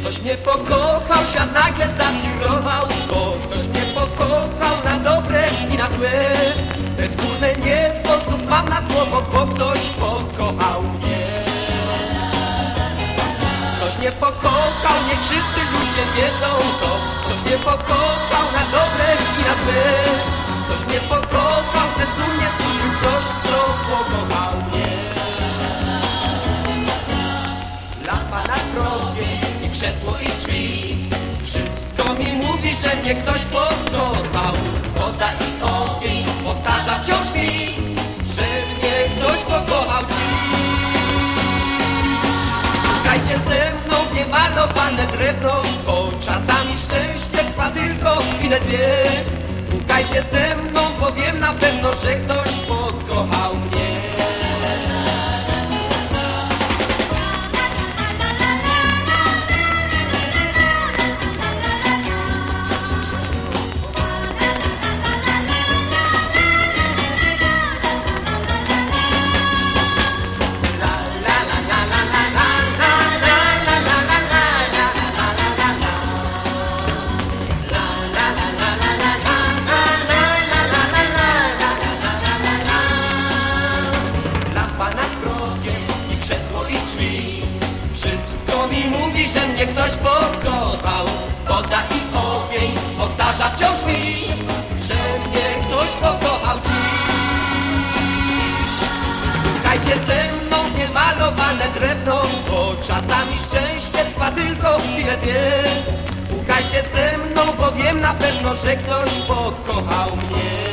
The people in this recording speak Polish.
Ktoś mnie pokochał, świat nagle zawirował Bo ktoś mnie pokochał na dobre i na złe. Bezgórne niebo znów mam nad głową Bo ktoś pokochał mnie. Ktoś mnie pokochał, niech wszyscy ludzie wiedzą to. Ktoś mnie pokochał na dobre I krzesło i drzwi. Wszystko mi mówi, że mnie ktoś pokochał. Woda i ogień powtarza wciąż mi Że mnie ktoś pokochał. Dziś Szukajcie ze mną niemalowane drewno Bo czasami szczęście trwa tylko chwilę dwie. Szukajcie ze mną, bo wiem na pewno, że ktoś mnie ktoś pokochał. Woda i ogień powtarza wciąż mi Że mnie ktoś pokochał dziś. Szukajcie ze mną niemalowane drewno Bo czasami szczęście trwa tylko chwilę dwie Pukajcie ze mną, bo wiem na pewno, że ktoś pokochał mnie